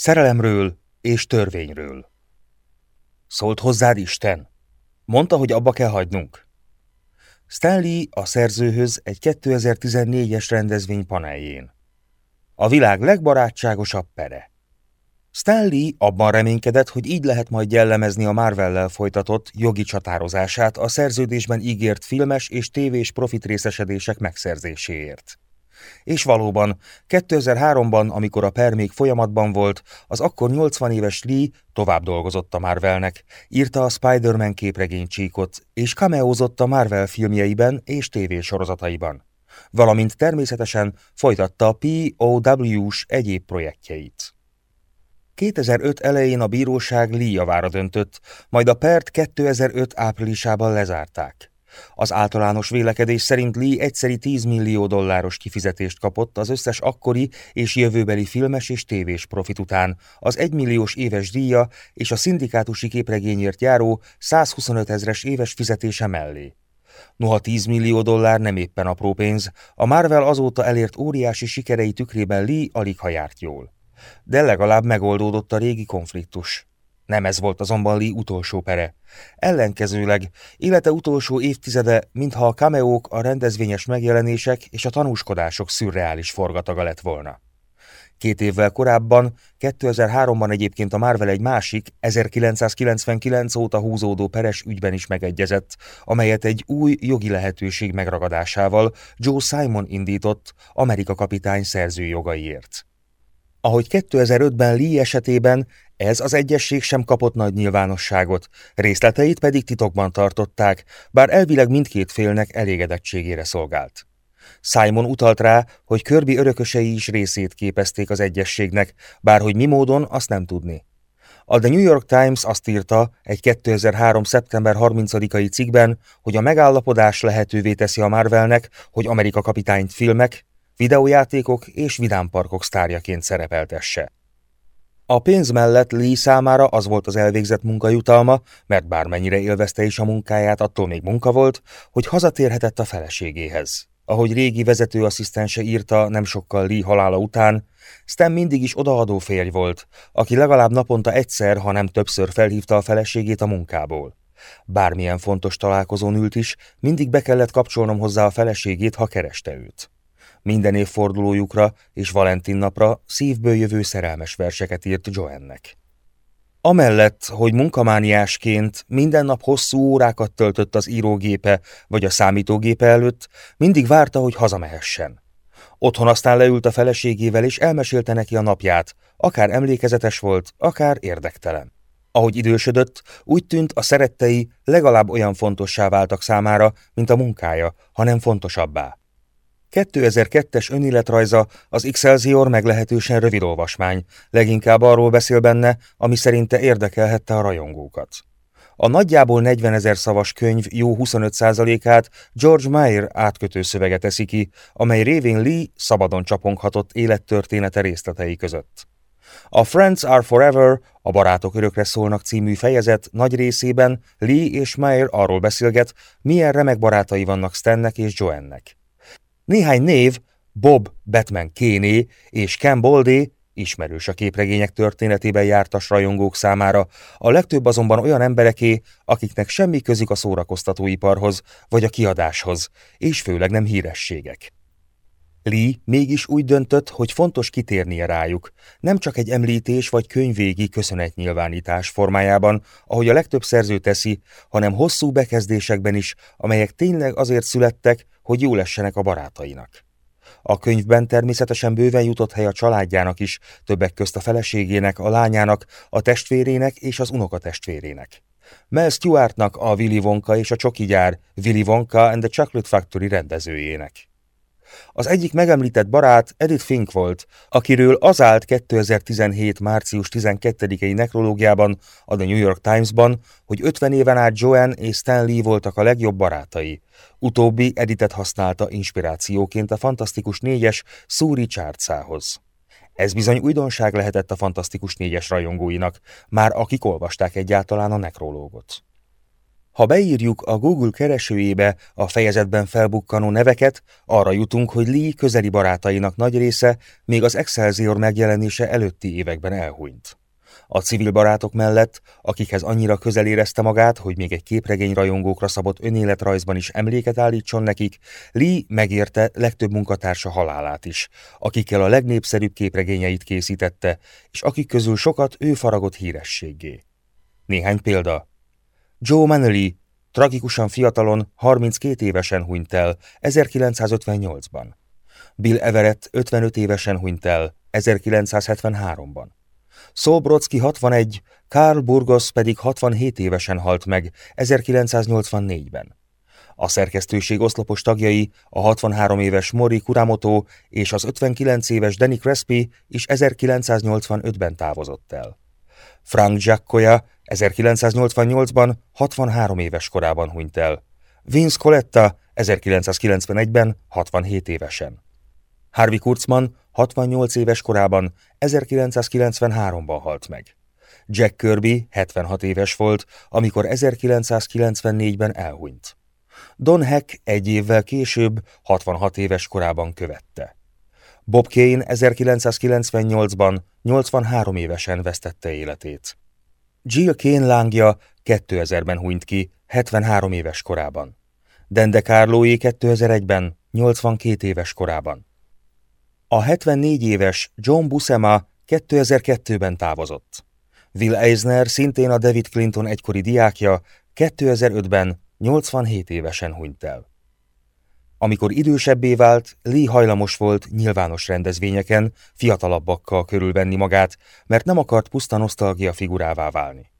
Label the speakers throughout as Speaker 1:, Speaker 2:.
Speaker 1: Szerelemről és törvényről. Szólt hozzád Isten? Mondta, hogy abba kell hagynunk. Stanley a szerzőhöz egy 2014-es rendezvény paneljén. A világ legbarátságosabb pere. Stanley abban reménykedett, hogy így lehet majd jellemezni a Marvellel folytatott jogi csatározását a szerződésben ígért filmes és tévés profit megszerzéséért. És valóban, 2003-ban, amikor a per még folyamatban volt, az akkor 80 éves Lee tovább dolgozott a Marvelnek, írta a Spider-Man képregénycsíkot, és cameózott a Marvel filmjeiben és tévésorozataiban. Valamint természetesen folytatta a POW-s egyéb projektjeit. 2005 elején a bíróság Lee javára döntött, majd a pert 2005 áprilisában lezárták. Az általános vélekedés szerint Lee egyszeri 10 millió dolláros kifizetést kapott az összes akkori és jövőbeli filmes és tévés profit után, az 1 milliós éves díja és a szindikátusi képregényért járó 125 ezres éves fizetése mellé. Noha 10 millió dollár nem éppen apró pénz, a Marvel azóta elért óriási sikerei tükrében Lee alig ha járt jól. De legalább megoldódott a régi konfliktus. Nem ez volt azonban Lee utolsó pere. Ellenkezőleg, élete utolsó évtizede, mintha a cameók, a rendezvényes megjelenések és a tanúskodások szürreális forgataga lett volna. Két évvel korábban, 2003-ban egyébként a Marvel egy másik, 1999 óta húzódó peres ügyben is megegyezett, amelyet egy új jogi lehetőség megragadásával Joe Simon indított Amerika kapitány szerzőjogaiért. Ahogy 2005-ben Lee esetében ez az egyesség sem kapott nagy nyilvánosságot, részleteit pedig titokban tartották, bár elvileg mindkét félnek elégedettségére szolgált. Simon utalt rá, hogy Kirby örökösei is részét képezték az egyességnek, bár hogy mi módon, azt nem tudni. A The New York Times azt írta egy 2003. szeptember 30-ai cikkben, hogy a megállapodás lehetővé teszi a Marvelnek, hogy Amerika kapitányt filmek, videójátékok és vidámparkok sztárjaként szerepeltesse. A pénz mellett Lee számára az volt az elvégzett munkajutalma, mert bármennyire élvezte is a munkáját, attól még munka volt, hogy hazatérhetett a feleségéhez. Ahogy régi vezetőasszisztense írta nem sokkal Lee halála után, Stan mindig is odaadó férj volt, aki legalább naponta egyszer, ha nem többször felhívta a feleségét a munkából. Bármilyen fontos találkozón ült is, mindig be kellett kapcsolnom hozzá a feleségét, ha kereste őt. Minden évfordulójukra és Valentin napra szívből jövő szerelmes verseket írt Joannek. Amellett, hogy munkamániásként minden nap hosszú órákat töltött az írógépe vagy a számítógépe előtt, mindig várta, hogy hazamehessen. Otthon aztán leült a feleségével és elmesélte neki a napját, akár emlékezetes volt, akár érdektelen. Ahogy idősödött, úgy tűnt a szerettei legalább olyan fontossá váltak számára, mint a munkája, hanem fontosabbá. 2002-es önéletrajza az Excelsior meglehetősen rövid olvasmány, leginkább arról beszél benne, ami szerinte érdekelhette a rajongókat. A nagyjából 40 ezer szavas könyv jó 25%-át George Meyer átkötő szövege teszi ki, amely révén Lee szabadon csaponghatott élettörténete részletei között. A Friends Are Forever, a Barátok örökre szólnak című fejezet nagy részében Lee és Meyer arról beszélget, milyen remek barátai vannak Stannek és Joannek. Néhány név, Bob Batman Kéné és Ken Boldy, ismerős a képregények történetében jártas rajongók számára, a legtöbb azonban olyan embereké, akiknek semmi közük a szórakoztatóiparhoz vagy a kiadáshoz, és főleg nem hírességek. Lee mégis úgy döntött, hogy fontos kitérnie rájuk, nem csak egy említés vagy könyvégi köszönetnyilvánítás formájában, ahogy a legtöbb szerző teszi, hanem hosszú bekezdésekben is, amelyek tényleg azért születtek, hogy jó lessenek a barátainak. A könyvben természetesen bőven jutott hely a családjának is, többek közt a feleségének, a lányának, a testvérének és az unokatestvérének. Mel Stewartnak a Willy Wonka és a csoki gyár Willy Wonka and the Chocolate Factory rendezőjének. Az egyik megemlített barát Edith Fink volt, akiről az állt 2017. március 12-i nekrológiában a The New York Times-ban, hogy 50 éven át Joanne és Stan Lee voltak a legjobb barátai. Utóbbi Editet használta inspirációként a Fantasztikus négyes Sue Richardsához. Ez bizony újdonság lehetett a Fantasztikus négyes rajongóinak, már akik olvasták egyáltalán a nekrológot. Ha beírjuk a Google keresőjébe a fejezetben felbukkanó neveket, arra jutunk, hogy Lee közeli barátainak nagy része még az Excelsior megjelenése előtti években elhunyt. A civil barátok mellett, akikhez annyira közel érezte magát, hogy még egy képregény rajongókra szabott önéletrajzban is emléket állítson nekik, Lee megérte legtöbb munkatársa halálát is, akikkel a legnépszerűbb képregényeit készítette, és akik közül sokat ő faragott hírességgé. Néhány példa. Joe Manley tragikusan fiatalon, 32 évesen hunyt el 1958-ban. Bill Everett 55 évesen hunyt el 1973-ban. Szolbrocki 61, Karl Burgos pedig 67 évesen halt meg 1984-ben. A szerkesztőség oszlopos tagjai, a 63 éves Mori Kuramoto és az 59 éves Danny Crespi is 1985-ben távozott el. Frank Giaccoya 1988-ban 63 éves korában hunyt el. Vince Coletta 1991-ben 67 évesen. Harvey Kurtzman 68 éves korában 1993-ban halt meg. Jack Kirby 76 éves volt, amikor 1994-ben elhunyt. Don Heck egy évvel később 66 éves korában követte. Bob Kane 1998-ban 83 évesen vesztette életét. Jill Kane lángja 2000-ben hunyt ki, 73 éves korában. Dende Carlói 2001-ben, 82 éves korában. A 74 éves John Buscema 2002-ben távozott. Will Eisner szintén a David Clinton egykori diákja 2005-ben 87 évesen hunyt el. Amikor idősebbé vált, Lee hajlamos volt nyilvános rendezvényeken fiatalabbakkal körülvenni magát, mert nem akart puszta nosztalgia figurává válni.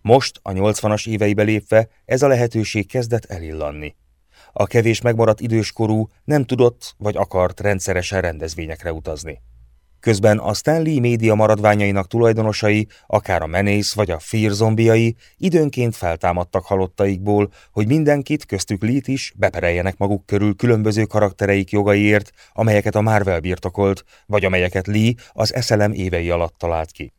Speaker 1: Most, a 80-as éveibe lépve, ez a lehetőség kezdett elillanni. A kevés megmaradt időskorú nem tudott vagy akart rendszeresen rendezvényekre utazni. Közben a Stanley média maradványainak tulajdonosai, akár a menész vagy a Fear zombiai időnként feltámadtak halottaikból, hogy mindenkit, köztük Lee-t is bepereljenek maguk körül különböző karaktereik jogaiért, amelyeket a Marvel birtokolt, vagy amelyeket Lee az eszelem évei alatt talált ki.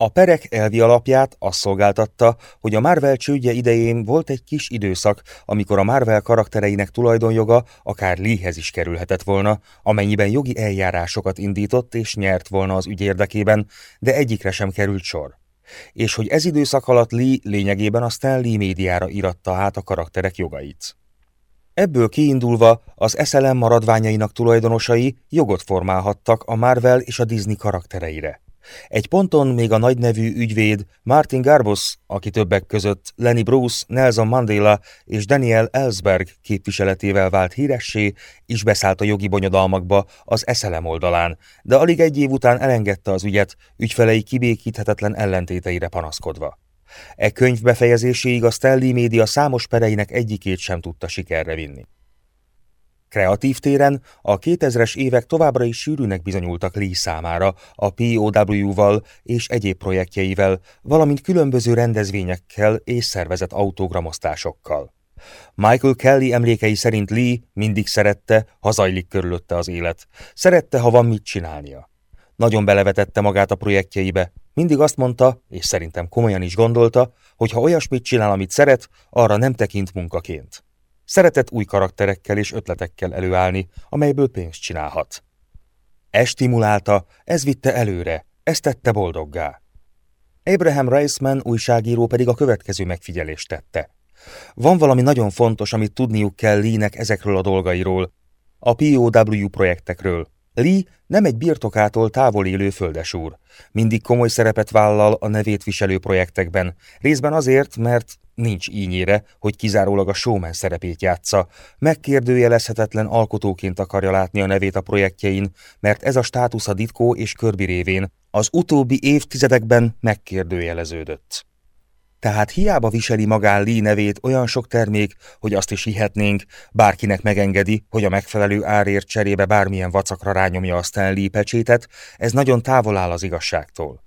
Speaker 1: A perek elvi alapját azt szolgáltatta, hogy a Marvel csődje idején volt egy kis időszak, amikor a Marvel karaktereinek tulajdonjoga akár Leehez is kerülhetett volna, amennyiben jogi eljárásokat indított és nyert volna az ügy érdekében, de egyikre sem került sor. És hogy ez időszak alatt Lee lényegében a Stan Lee médiára iratta át a karakterek jogait. Ebből kiindulva az SLM maradványainak tulajdonosai jogot formálhattak a Marvel és a Disney karaktereire. Egy ponton még a nagynevű ügyvéd Martin Garbus, aki többek között Lenny Bruce, Nelson Mandela és Daniel Ellsberg képviseletével vált híressé, is beszállt a jogi bonyodalmakba az eszelem oldalán, de alig egy év után elengedte az ügyet, ügyfelei kibékíthetetlen ellentéteire panaszkodva. E könyv befejezéséig a Stelli média számos pereinek egyikét sem tudta sikerre vinni. Kreatív téren a 2000-es évek továbbra is sűrűnek bizonyultak Lee számára a POW-val és egyéb projektjeivel, valamint különböző rendezvényekkel és szervezett autogramosztásokkal. Michael Kelly emlékei szerint Lee mindig szerette, ha zajlik körülötte az élet. Szerette, ha van mit csinálnia. Nagyon belevetette magát a projektjeibe, mindig azt mondta, és szerintem komolyan is gondolta, hogy ha olyasmit csinál, amit szeret, arra nem tekint munkaként. Szeretett új karakterekkel és ötletekkel előállni, amelyből pénzt csinálhat. Ez stimulálta, ez vitte előre, ez tette boldoggá. Abraham Reisman újságíró pedig a következő megfigyelést tette. Van valami nagyon fontos, amit tudniuk kell Lee-nek ezekről a dolgairól, a POW projektekről. Lee nem egy birtokától távol élő földesúr. Mindig komoly szerepet vállal a nevét viselő projektekben, részben azért, mert nincs ínyére, hogy kizárólag a showman szerepét játsza, megkérdőjelezhetetlen alkotóként akarja látni a nevét a projektjein, mert ez a státusz a Ditko és Körbi révén az utóbbi évtizedekben megkérdőjeleződött. Tehát hiába viseli magán Lee nevét olyan sok termék, hogy azt is hihetnénk, bárkinek megengedi, hogy a megfelelő árért cserébe bármilyen vacakra rányomja a Stanley pecsétet, ez nagyon távol áll az igazságtól.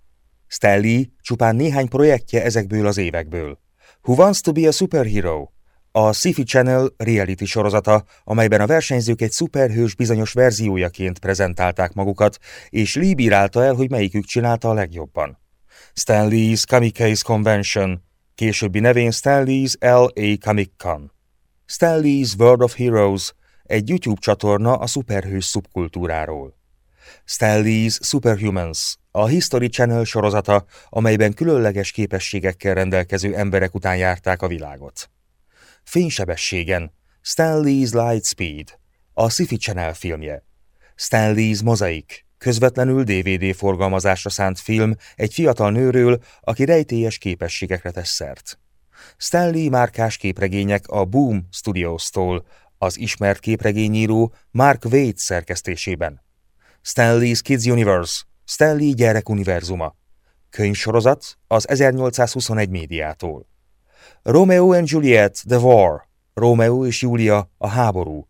Speaker 1: Stanley csupán néhány projektje ezekből az évekből. Who Wants to be a Superhero? A Sci-Fi Channel reality sorozata, amelyben a versenyzők egy szuperhős bizonyos verziójaként prezentálták magukat, és Lee bírálta el, hogy melyikük csinálta a legjobban. Stanley's Kamikaze Convention, későbbi nevén Stanley's L.A. Comic Con. Stanley's World of Heroes egy YouTube csatorna a szuperhős szubkultúráról. Stanley's Superhumans, a History Channel sorozata, amelyben különleges képességekkel rendelkező emberek után járták a világot. Fénysebességen, Stanley's Lightspeed, a Sci-Fi Channel filmje. Stanley's Mozaik, közvetlenül DVD forgalmazásra szánt film egy fiatal nőről, aki rejtélyes képességekre tesz szert. Stanley márkás képregények a Boom Studios-tól, az ismert képregényíró Mark Waid szerkesztésében. Stanley's Kids Universe, Stanley gyerek univerzuma. Könyvsorozat az 1821 médiától. Romeo and Juliet, The War, Romeo és Júlia, a háború.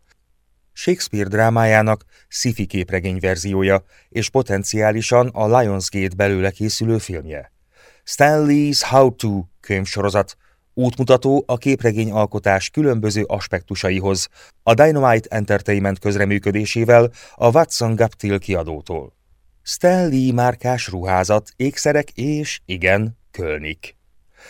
Speaker 1: Shakespeare drámájának sci-fi képregény verziója és potenciálisan a Lionsgate belőle készülő filmje. Stanley's How To könyvsorozat, útmutató a képregény alkotás különböző aspektusaihoz, a Dynamite Entertainment közreműködésével a Watson Gaptil kiadótól. Stanley márkás ruházat, ékszerek és, igen, kölnik.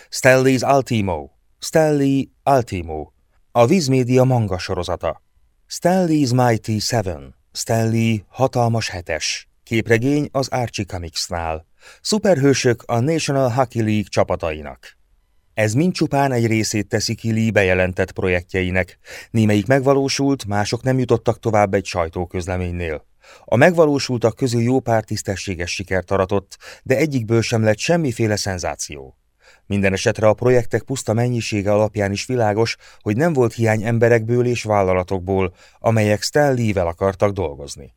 Speaker 1: Stanley's Ultimo, Stanley Ultimo, a Vizmedia manga sorozata. Stanley's Mighty Seven, Stanley Hatalmas Hetes, képregény az Archie Comicsnál, szuperhősök a National Hockey League csapatainak. Ez mind csupán egy részét teszi ki Lee bejelentett projektjeinek, némelyik megvalósult, mások nem jutottak tovább egy sajtóközleménynél. A megvalósultak közül jó pár tisztességes sikert aratott, de egyikből sem lett semmiféle szenzáció. Minden esetre a projektek puszta mennyisége alapján is világos, hogy nem volt hiány emberekből és vállalatokból, amelyek Stan Lee-vel akartak dolgozni.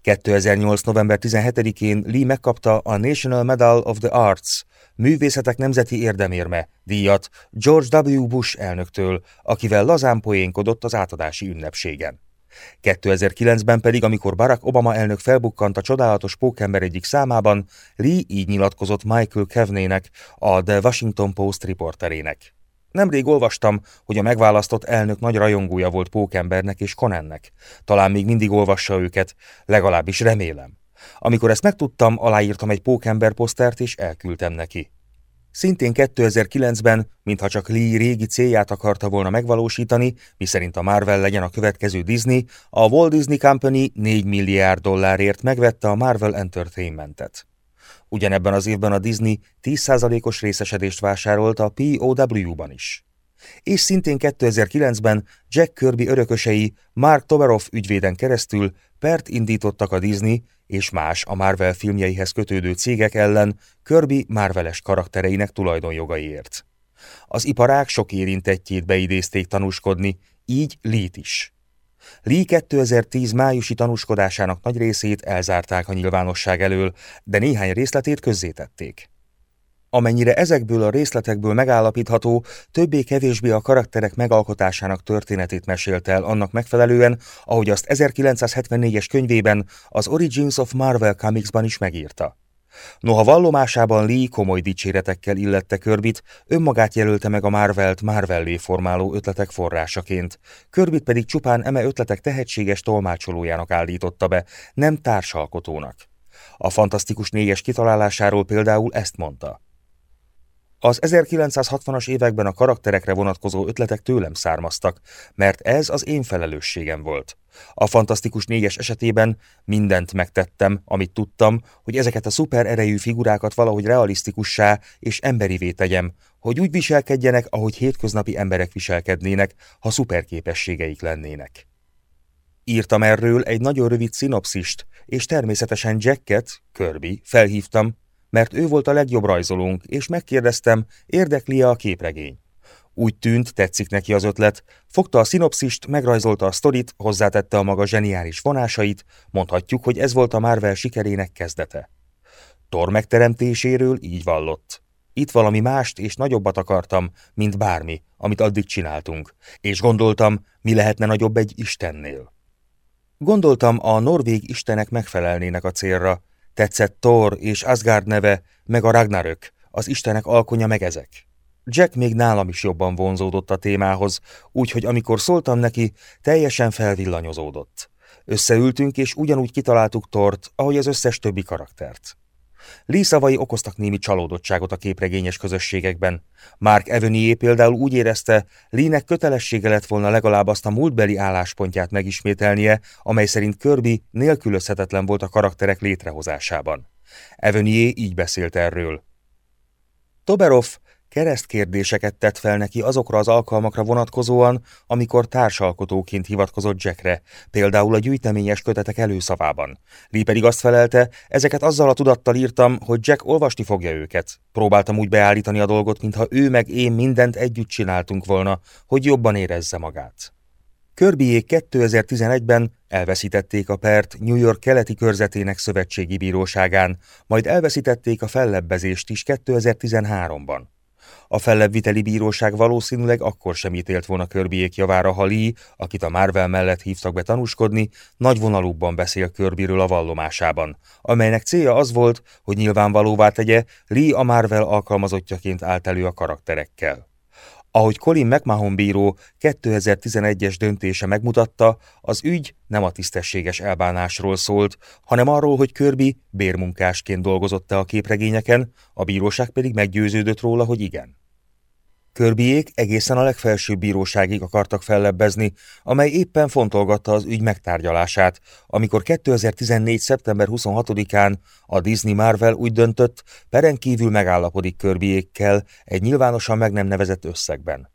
Speaker 1: 2008. november 17-én Lee megkapta a National Medal of the Arts, művészetek nemzeti érdemérme, díjat George W. Bush elnöktől, akivel lazán poénkodott az átadási ünnepségen. 2009-ben pedig, amikor Barack Obama elnök felbukkant a csodálatos pókember egyik számában, Lee így nyilatkozott Michael Kevnének, a The Washington Post riporterének. Nemrég olvastam, hogy a megválasztott elnök nagy rajongója volt Pókembernek és Conannek. Talán még mindig olvassa őket, legalábbis remélem. Amikor ezt megtudtam, aláírtam egy Pókember posztert és elküldtem neki. Szintén 2009-ben, mintha csak Lee régi célját akarta volna megvalósítani, miszerint a Marvel legyen a következő Disney, a Walt Disney Company 4 milliárd dollárért megvette a Marvel Entertainmentet. Ugyanebben az évben a Disney 10%-os részesedést vásárolt a POW-ban is. És szintén 2009-ben Jack Kirby örökösei Mark Toberoff ügyvéden keresztül pert indítottak a Disney és más a Marvel filmjeihez kötődő cégek ellen Kirby Marveles karaktereinek tulajdonjogaiért. Az iparák sok érintettjét beidézték tanúskodni, így Lee-t is. Lee 2010 májusi tanúskodásának nagy részét elzárták a nyilvánosság elől, de néhány részletét közzétették. Amennyire ezekből a részletekből megállapítható, többé-kevésbé a karakterek megalkotásának történetét mesélt el annak megfelelően, ahogy azt 1974-es könyvében, az Origins of Marvel Comicsban is megírta. Noha vallomásában Lee komoly dicséretekkel illette Körbit, önmagát jelölte meg a Marvelt Marvellé formáló ötletek forrásaként, Körbit pedig csupán eme ötletek tehetséges tolmácsolójának állította be, nem társalkotónak. A fantasztikus négyes kitalálásáról például ezt mondta. Az 1960-as években a karakterekre vonatkozó ötletek tőlem származtak, mert ez az én felelősségem volt. A Fantasztikus négyes esetében mindent megtettem, amit tudtam, hogy ezeket a szuper erejű figurákat valahogy realisztikussá és emberivé tegyem, hogy úgy viselkedjenek, ahogy hétköznapi emberek viselkednének, ha szuperképességeik lennének. Írtam erről egy nagyon rövid szinopszist, és természetesen Jacket, Kirby, felhívtam, mert ő volt a legjobb rajzolónk, és megkérdeztem, érdekli-e a képregény. Úgy tűnt, tetszik neki az ötlet, fogta a szinopszist, megrajzolta a sztorit, hozzátette a maga zseniális vonásait, mondhatjuk, hogy ez volt a Marvel sikerének kezdete. Thor megteremtéséről így vallott. Itt valami mást és nagyobbat akartam, mint bármi, amit addig csináltunk, és gondoltam, mi lehetne nagyobb egy Istennél. Gondoltam, a norvég istenek megfelelnének a célra, Tetszett Thor és Asgard neve, meg a Ragnarök, az istenek alkonya meg ezek. Jack még nálam is jobban vonzódott a témához, úgyhogy amikor szóltam neki, teljesen felvillanyozódott. Összeültünk, és ugyanúgy kitaláltuk Tort, ahogy az összes többi karaktert. Lee szavai okoztak némi csalódottságot a képregényes közösségekben. Mark Evanier például úgy érezte, Lee-nek kötelessége lett volna legalább azt a múltbeli álláspontját megismételnie, amely szerint Kirby nélkülözhetetlen volt a karakterek létrehozásában. Evanier így beszélt erről. Toberov keresztkérdéseket tett fel neki azokra az alkalmakra vonatkozóan, amikor társalkotóként hivatkozott Jackre, például a gyűjteményes kötetek előszavában. Lee pedig azt felelte, ezeket azzal a tudattal írtam, hogy Jack olvasni fogja őket. Próbáltam úgy beállítani a dolgot, mintha ő meg én mindent együtt csináltunk volna, hogy jobban érezze magát. Kirbyék 2011-ben elveszítették a pert New York keleti körzetének szövetségi bíróságán, majd elveszítették a fellebbezést is 2013-ban. A fellebbviteli bíróság valószínűleg akkor sem ítélt volna Körbiék javára, ha Lee, akit a Marvel mellett hívtak be tanúskodni, nagy vonalúbban beszél Körbiről a vallomásában, amelynek célja az volt, hogy nyilvánvalóvá tegye, Lee a Marvel alkalmazottjaként állt elő a karakterekkel. Ahogy Colin McMahon bíró 2011-es döntése megmutatta, az ügy nem a tisztességes elbánásról szólt, hanem arról, hogy Kirby bérmunkásként dolgozott-e a képregényeken, a bíróság pedig meggyőződött róla, hogy igen. Körbiék egészen a legfelsőbb bíróságig akartak fellebbezni, amely éppen fontolgatta az ügy megtárgyalását, amikor 2014. szeptember 26-án a Disney Marvel úgy döntött, peren kívül megállapodik Körbiékkel egy nyilvánosan meg nem nevezett összegben.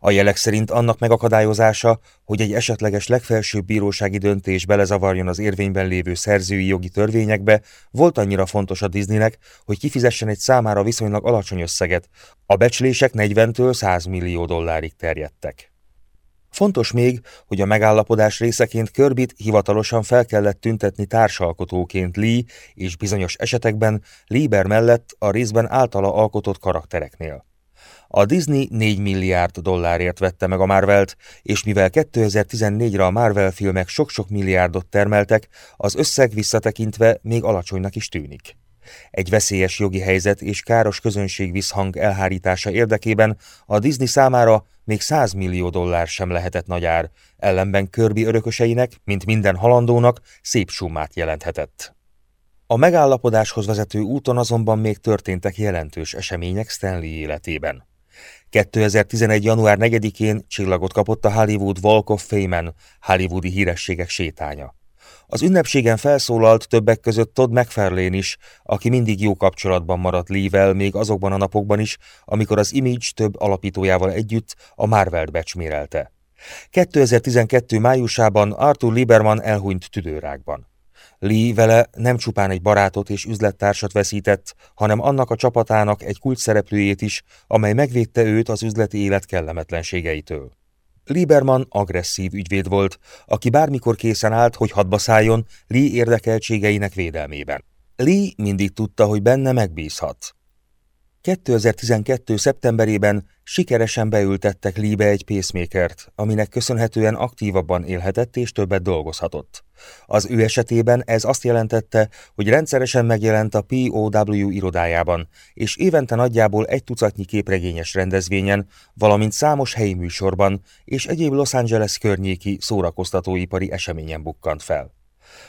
Speaker 1: A jelek szerint annak megakadályozása, hogy egy esetleges legfelsőbb bírósági döntés belezavarjon az érvényben lévő szerzői jogi törvényekbe, volt annyira fontos a Disneynek, hogy kifizessen egy számára viszonylag alacsony összeget. A becslések 40-től 100 millió dollárig terjedtek. Fontos még, hogy a megállapodás részeként Körbit hivatalosan fel kellett tüntetni társalkotóként Lee és bizonyos esetekben Lieber mellett a részben általa alkotott karaktereknél. A Disney 4 milliárd dollárért vette meg a Marvelt, és mivel 2014-re a Marvel filmek sok-sok milliárdot termeltek, az összeg visszatekintve még alacsonynak is tűnik. Egy veszélyes jogi helyzet és káros közönség visszhang elhárítása érdekében a Disney számára még 100 millió dollár sem lehetett nagy ár, ellenben Kirby örököseinek, mint minden halandónak, szép summát jelenthetett. A megállapodáshoz vezető úton azonban még történtek jelentős események Stanley életében. 2011. január 4-én csillagot kapott a Hollywood Walk of Fame-en, hollywoodi hírességek sétánya. Az ünnepségen felszólalt többek között Todd McFarlane is, aki mindig jó kapcsolatban maradt Lee-vel még azokban a napokban is, amikor az Image több alapítójával együtt a Marvel-t becsmérelte. 2012. májusában Arthur Lieberman elhunyt tüdőrákban. Lee vele nem csupán egy barátot és üzlettársat veszített, hanem annak a csapatának egy kult szereplőjét is, amely megvédte őt az üzleti élet kellemetlenségeitől. Lieberman agresszív ügyvéd volt, aki bármikor készen állt, hogy hadba szálljon Lee érdekeltségeinek védelmében. Lee mindig tudta, hogy benne megbízhat. 2012. szeptemberében sikeresen beültettek Lee-be egy pacemakert, aminek köszönhetően aktívabban élhetett és többet dolgozhatott. Az ő esetében ez azt jelentette, hogy rendszeresen megjelent a POW irodájában, és évente nagyjából egy tucatnyi képregényes rendezvényen, valamint számos helyi műsorban és egyéb Los Angeles környéki szórakoztatóipari eseményen bukkant fel.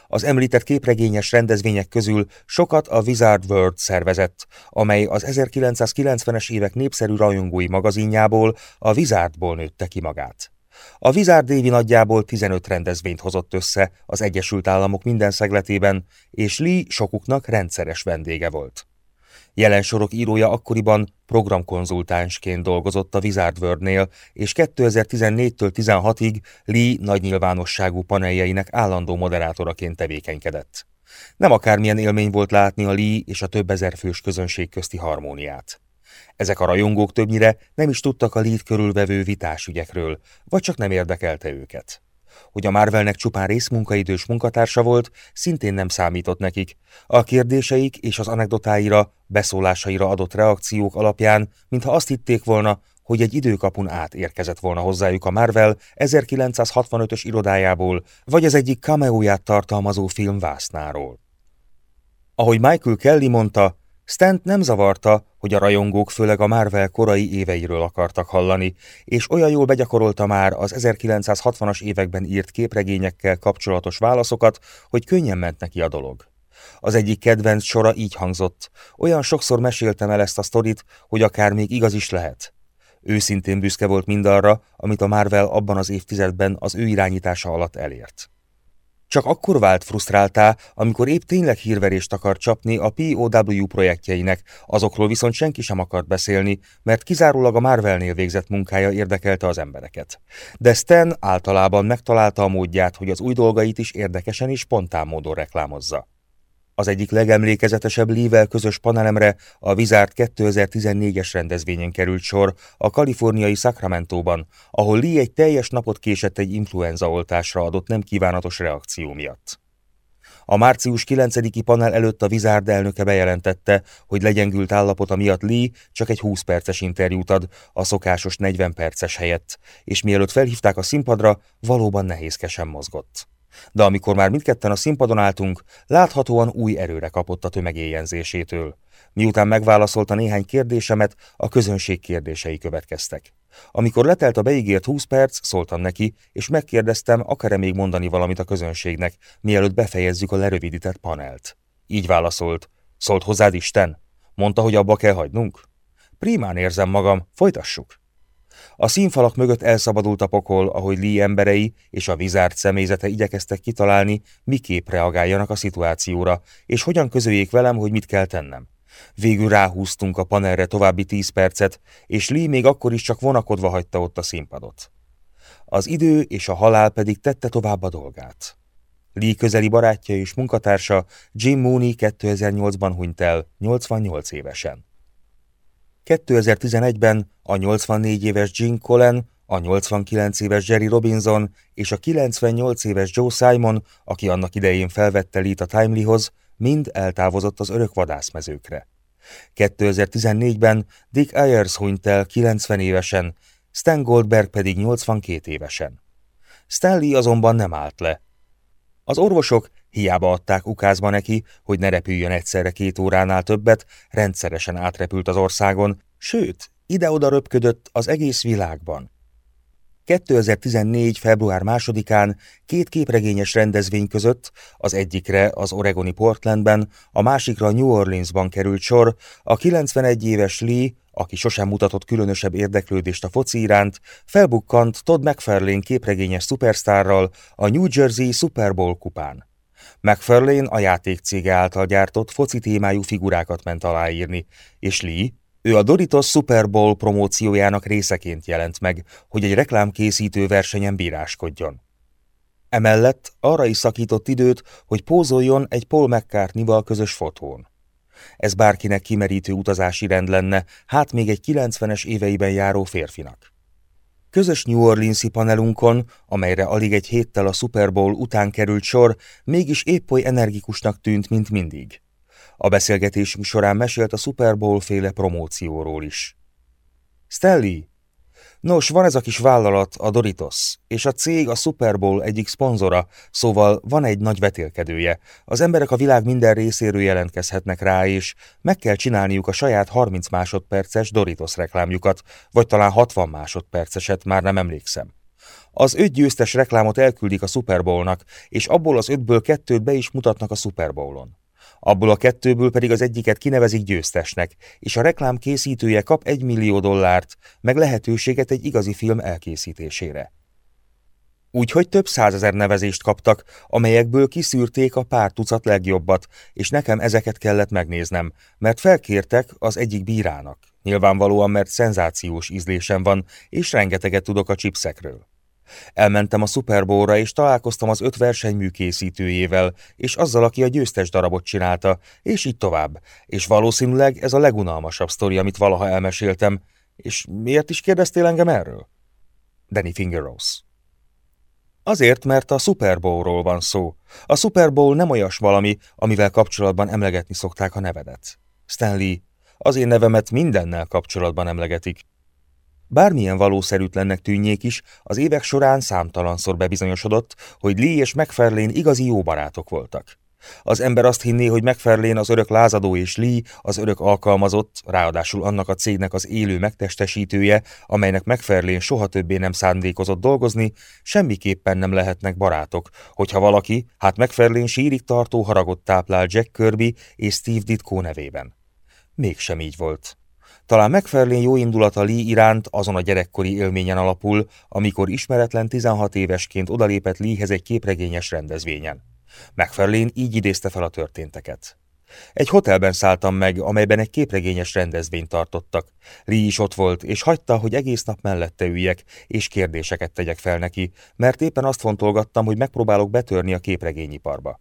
Speaker 1: Az említett képregényes rendezvények közül sokat a Wizard World szervezett, amely az 1990-es évek népszerű rajongói magazinjából, a Wizardból nőtte ki magát. A Wizard évi nagyjából 15 rendezvényt hozott össze az Egyesült Államok minden szegletében, és Lee sokuknak rendszeres vendége volt. Jelensorok írója akkoriban programkonzultánsként dolgozott a Wizard World-nél, és 2014-től 16-ig Lee nagy nyilvánosságú paneljeinek állandó moderátoraként tevékenykedett. Nem akármilyen élmény volt látni a Lee és a több ezer fős közönség közti harmóniát. Ezek a rajongók többnyire nem is tudtak a Lee-t körülvevő vitásügyekről, vagy csak nem érdekelte őket. Hogy a Marvelnek csupán részmunkaidős munkatársa volt, szintén nem számított nekik. A kérdéseik és az anekdotáira, beszólásaira adott reakciók alapján, mintha azt hitték volna, hogy egy időkapun át érkezett volna hozzájuk a Marvel 1965-ös irodájából, vagy az egyik cameóját tartalmazó film vásznáról. Ahogy Michael Kelly mondta, Stent nem zavarta, hogy a rajongók főleg a Marvel korai éveiről akartak hallani, és olyan jól begyakorolta már az 1960-as években írt képregényekkel kapcsolatos válaszokat, hogy könnyen ment neki a dolog. Az egyik kedvenc sora így hangzott. Olyan sokszor meséltem el ezt a sztorit, hogy akár még igaz is lehet. Őszintén büszke volt mindarra, amit a Marvel abban az évtizedben az ő irányítása alatt elért. Csak akkor vált frusztráltá, amikor épp tényleg hírverést akar csapni a POW projektjeinek, azokról viszont senki sem akart beszélni, mert kizárólag a Marvelnél végzett munkája érdekelte az embereket. De Stan általában megtalálta a módját, hogy az új dolgait is érdekesen és spontán módon reklámozza. Az egyik legemlékezetesebb Lee-vel közös panelemre a Wizard 2014-es rendezvényen került sor a kaliforniai Sacramento-ban, ahol Lee egy teljes napot késett egy influenzaoltásra adott nem kívánatos reakció miatt. A március 9-i panel előtt a Wizard elnöke bejelentette, hogy legyengült állapota miatt Lee csak egy 20 perces interjút ad, a szokásos 40 perces helyett, és mielőtt felhívták a színpadra, valóban nehézkesen mozgott de amikor már mindketten a színpadon álltunk, láthatóan új erőre kapott a tömeg éjjenzésétől. Miután megválaszolta néhány kérdésemet, a közönség kérdései következtek. Amikor letelt a beígért 20 perc, szóltam neki, és megkérdeztem, akar-e még mondani valamit a közönségnek, mielőtt befejezzük a lerövidített panelt. Így válaszolt. Szólt hozzád Isten? Mondta, hogy abba kell hagynunk? Primán érzem magam, folytassuk. A színfalak mögött elszabadult a pokol, ahogy Lee emberei és a vizárt személyzete igyekeztek kitalálni, miképp reagáljanak a szituációra, és hogyan közöljék velem, hogy mit kell tennem. Végül ráhúztunk a panelre további tíz percet, és Lee még akkor is csak vonakodva hagyta ott a színpadot. Az idő és a halál pedig tette tovább a dolgát. Lee közeli barátja és munkatársa Jim Mooney 2008-ban hunyt el, 88 évesen. 2011-ben a 84 éves Gene Colen, a 89 éves Jerry Robinson és a 98 éves Joe Simon, aki annak idején felvette Lee-t a Timelyhoz, mind eltávozott az örök vadászmezőkre. 2014-ben Dick Ayers hunyt el 90 évesen, Stan Goldberg pedig 82 évesen. Stanley azonban nem állt le. Az orvosok Hiába adták ukázba neki, hogy ne repüljön egyszerre két óránál többet, rendszeresen átrepült az országon, sőt, ide-oda röpködött az egész világban. 2014. február másodikán két képregényes rendezvény között, az egyikre az oregoni Portlandben, a másikra New Orleansban került sor, a 91 éves Lee, aki sosem mutatott különösebb érdeklődést a foci iránt, felbukkant Todd McFarlane képregényes szupersztárral a New Jersey Super Bowl kupán. McFarlane a játékcége által gyártott foci témájú figurákat ment aláírni, és Lee, ő a Doritos Super Bowl promóciójának részeként jelent meg, hogy egy reklámkészítő versenyen bíráskodjon. Emellett arra is szakított időt, hogy pózoljon egy Paul McCartney-val közös fotón. Ez bárkinek kimerítő utazási rend lenne, hát még egy 90-es éveiben járó férfinak. Közös New Orleans-i panelunkon, amelyre alig egy héttel a Super Bowl után került sor, mégis épp oly energikusnak tűnt, mint mindig. A beszélgetésünk során mesélt a Super Bowl féle promócióról is. Stanley, Nos, van ez a kis vállalat, a Doritos, és a cég a Super Bowl egyik szponzora, szóval van egy nagy vetélkedője. Az emberek a világ minden részéről jelentkezhetnek rá, és meg kell csinálniuk a saját 30 másodperces Doritos reklámjukat, vagy talán 60 másodperceset, már nem emlékszem. Az öt győztes reklámot elküldik a Super Bowl-nak, és abból az ötből kettőt be is mutatnak a Super Bowl-on. Abból a kettőből pedig az egyiket kinevezik győztesnek, és a reklám készítője kap egy millió dollárt, meg lehetőséget egy igazi film elkészítésére. Úgyhogy több százezer nevezést kaptak, amelyekből kiszűrték a pár tucat legjobbat, és nekem ezeket kellett megnéznem, mert felkértek az egyik bírának. Nyilvánvalóan, mert szenzációs ízlésem van, és rengeteget tudok a chipsekről. Elmentem a Super és találkoztam az öt versenymű készítőjével, és azzal, aki a győztes darabot csinálta, és így tovább. És valószínűleg ez a legunalmasabb sztori, amit valaha elmeséltem. És miért is kérdeztél engem erről? Danny Fingerrose. Azért, mert a Super Bowl-ról van szó. A Super Bowl nem olyas valami, amivel kapcsolatban emlegetni szokták a nevedet. Stanley, az én nevemet mindennel kapcsolatban emlegetik. Bármilyen valószerűtlennek tűnjék is, az évek során számtalanszor bebizonyosodott, hogy Lee és McFarlane igazi jó barátok voltak. Az ember azt hinné, hogy McFarlane az örök lázadó és Lee az örök alkalmazott, ráadásul annak a cégnek az élő megtestesítője, amelynek McFarlane soha többé nem szándékozott dolgozni, semmiképpen nem lehetnek barátok, hogyha valaki, hát McFarlane sírig tartó haragot táplál Jack Kirby és Steve Ditko nevében. Mégsem így volt. Talán McFarlane jó indulata Lee iránt azon a gyerekkori élményen alapul, amikor ismeretlen 16 évesként odalépett Leehez egy képregényes rendezvényen. McFarlane így idézte fel a történteket. Egy hotelben szálltam meg, amelyben egy képregényes rendezvényt tartottak. Lee is ott volt, és hagyta, hogy egész nap mellette üljek, és kérdéseket tegyek fel neki, mert éppen azt fontolgattam, hogy megpróbálok betörni a képregényiparba.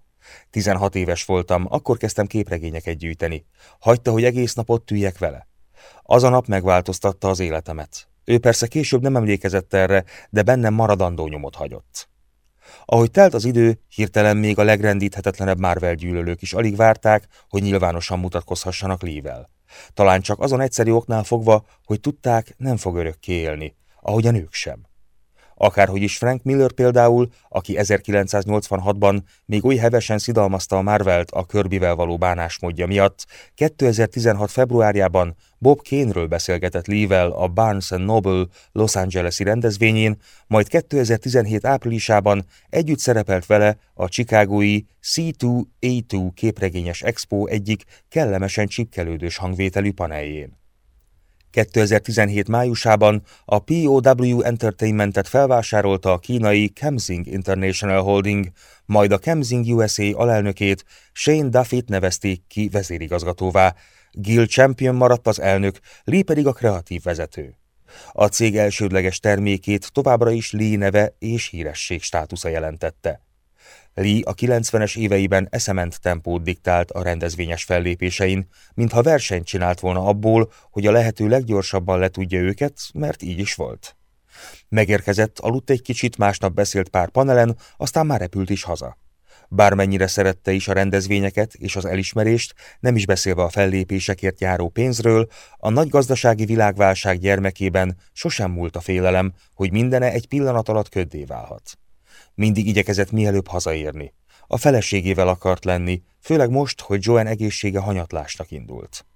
Speaker 1: 16 éves voltam, akkor kezdtem képregényeket gyűjteni. Hagyta, hogy egész nap ott üljek vele. Az a nap megváltoztatta az életemet. Ő persze később nem emlékezett erre, de bennem maradandó nyomot hagyott. Ahogy telt az idő, hirtelen még a legrendíthetetlenebb Marvel gyűlölők is alig várták, hogy nyilvánosan mutatkozhassanak Lee-vel. Talán csak azon egyszerű oknál fogva, hogy tudták, nem fog örökké élni, ahogy a nők sem. Akárhogy is Frank Miller például, aki 1986-ban még oly hevesen szidalmazta a Marvelt a Kirbyvel való bánásmódja miatt, 2016. februárjában Bob Kane-ről beszélgetett Lee-vel a Barnes Noble Los Angeles-i rendezvényén, majd 2017 áprilisában együtt szerepelt vele a Chicagói C2A2 képregényes expo egyik kellemesen csipkelődős hangvételű paneljén. 2017 májusában a POW Entertainmentet felvásárolta a kínai Kemsing International Holding, majd a Kemsing USA alelnökét Shane Duffit nevezték ki vezérigazgatóvá. Gil Champion maradt az elnök, Lee pedig a kreatív vezető. A cég elsődleges termékét továbbra is Lee neve és híresség státusza jelentette. Lee a 90-es éveiben eszement tempót diktált a rendezvényes fellépésein, mintha versenyt csinált volna abból, hogy a lehető leggyorsabban letudja őket, mert így is volt. Megérkezett, aludt egy kicsit, másnap beszélt pár panelen, aztán már repült is haza. Bármennyire szerette is a rendezvényeket és az elismerést, nem is beszélve a fellépésekért járó pénzről, a nagy gazdasági világválság gyermekében sosem múlt a félelem, hogy mindene egy pillanat alatt köddé válhat. Mindig igyekezett mielőbb hazaérni. A feleségével akart lenni, főleg most, hogy Joan egészsége hanyatlásnak indult.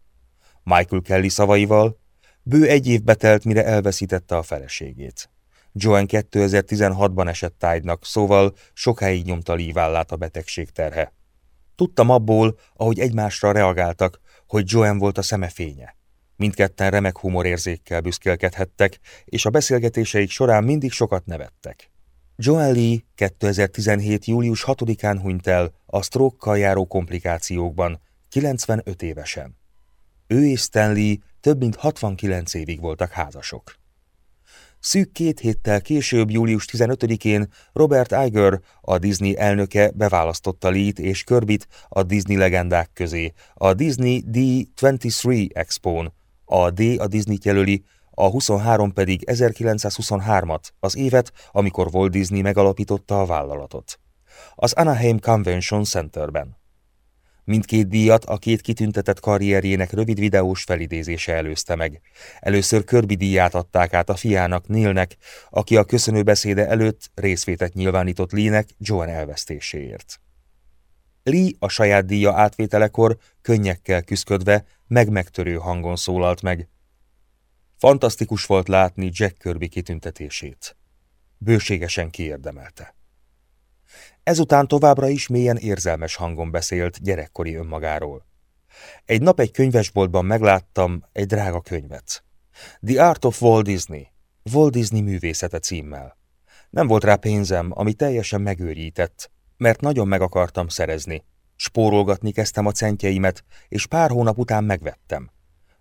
Speaker 1: Michael Kelly szavaival, bő egy év betelt, mire elveszítette a feleségét. Joan 2016-ban esett tájnak, szóval sokáig nyomta lívállát a betegség terhe. Tudtam abból, ahogy egymásra reagáltak, hogy Joan volt a szeme fénye. Mindketten remek humorérzékkel büszkélkedhettek, és a beszélgetéseik során mindig sokat nevettek. Joel Lee 2017. július 6-án hunyt el a sztrókkal járó komplikációkban, 95 évesen. Ő és Stanley több mint 69 évig voltak házasok. Szűk két héttel később, július 15-én Robert Iger, a Disney elnöke beválasztotta Lee-t és Körbit a Disney legendák közé, a Disney D23 Expo-n. A D a Disney jelöli, a 23 pedig 1923-at, az évet, amikor Walt Disney megalapította a vállalatot. Az Anaheim Convention Centerben. Mindkét díjat a két kitüntetett karrierjének rövid videós felidézése előzte meg. Először Kirby díját adták át a fiának, Nilnek, aki a köszönőbeszéde előtt részvétet nyilvánított Lee-nek Joan elvesztéséért. Lee a saját díja átvételekor könnyekkel küszködve, meg-megtörő hangon szólalt meg, Fantasztikus volt látni Jack Kirby kitüntetését. Bőségesen kiérdemelte. Ezután továbbra is mélyen érzelmes hangon beszélt gyerekkori önmagáról. Egy nap egy könyvesboltban megláttam egy drága könyvet. The Art of Walt Disney, Walt Disney művészete címmel. Nem volt rá pénzem, ami teljesen megőrített, mert nagyon meg akartam szerezni. Spórolgatni kezdtem a centjeimet, és pár hónap után megvettem.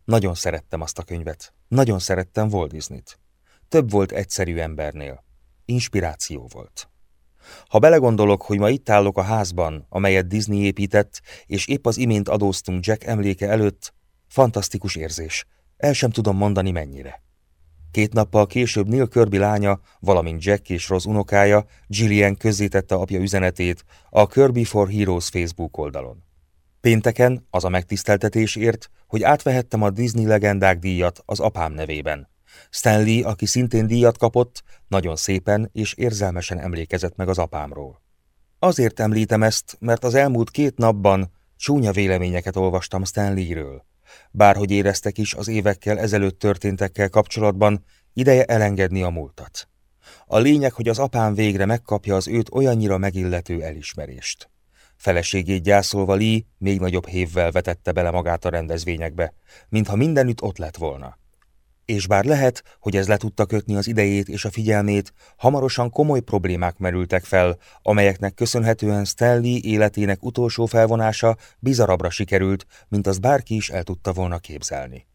Speaker 1: Nagyon szerettem azt a könyvet. Nagyon szerettem Walt Disney-t. Több volt egyszerű embernél. Inspiráció volt. Ha belegondolok, hogy ma itt állok a házban, amelyet Disney épített, és épp az imént adóztunk Jack emléke előtt, fantasztikus érzés. El sem tudom mondani mennyire. Két nappal később Neil Kirby lánya, valamint Jack és Rose unokája, Gillian közzétette apja üzenetét a Kirby for Heroes Facebook oldalon. Pénteken az a megtiszteltetés ért, hogy átvehettem a Disney legendák díjat az apám nevében. Stanley, aki szintén díjat kapott, nagyon szépen és érzelmesen emlékezett meg az apámról. Azért említem ezt, mert az elmúlt két napban csúnya véleményeket olvastam Stanleyről. Bárhogy éreztek is az évekkel ezelőtt történtekkel kapcsolatban, ideje elengedni a múltat. A lényeg, hogy az apám végre megkapja az őt olyannyira megillető elismerést. Feleségét gyászolva Lee még nagyobb hévvel vetette bele magát a rendezvényekbe, mintha mindenütt ott lett volna. És bár lehet, hogy ez le tudta kötni az idejét és a figyelmét, hamarosan komoly problémák merültek fel, amelyeknek köszönhetően Stanley életének utolsó felvonása bizarabbra sikerült, mint az bárki is el tudta volna képzelni.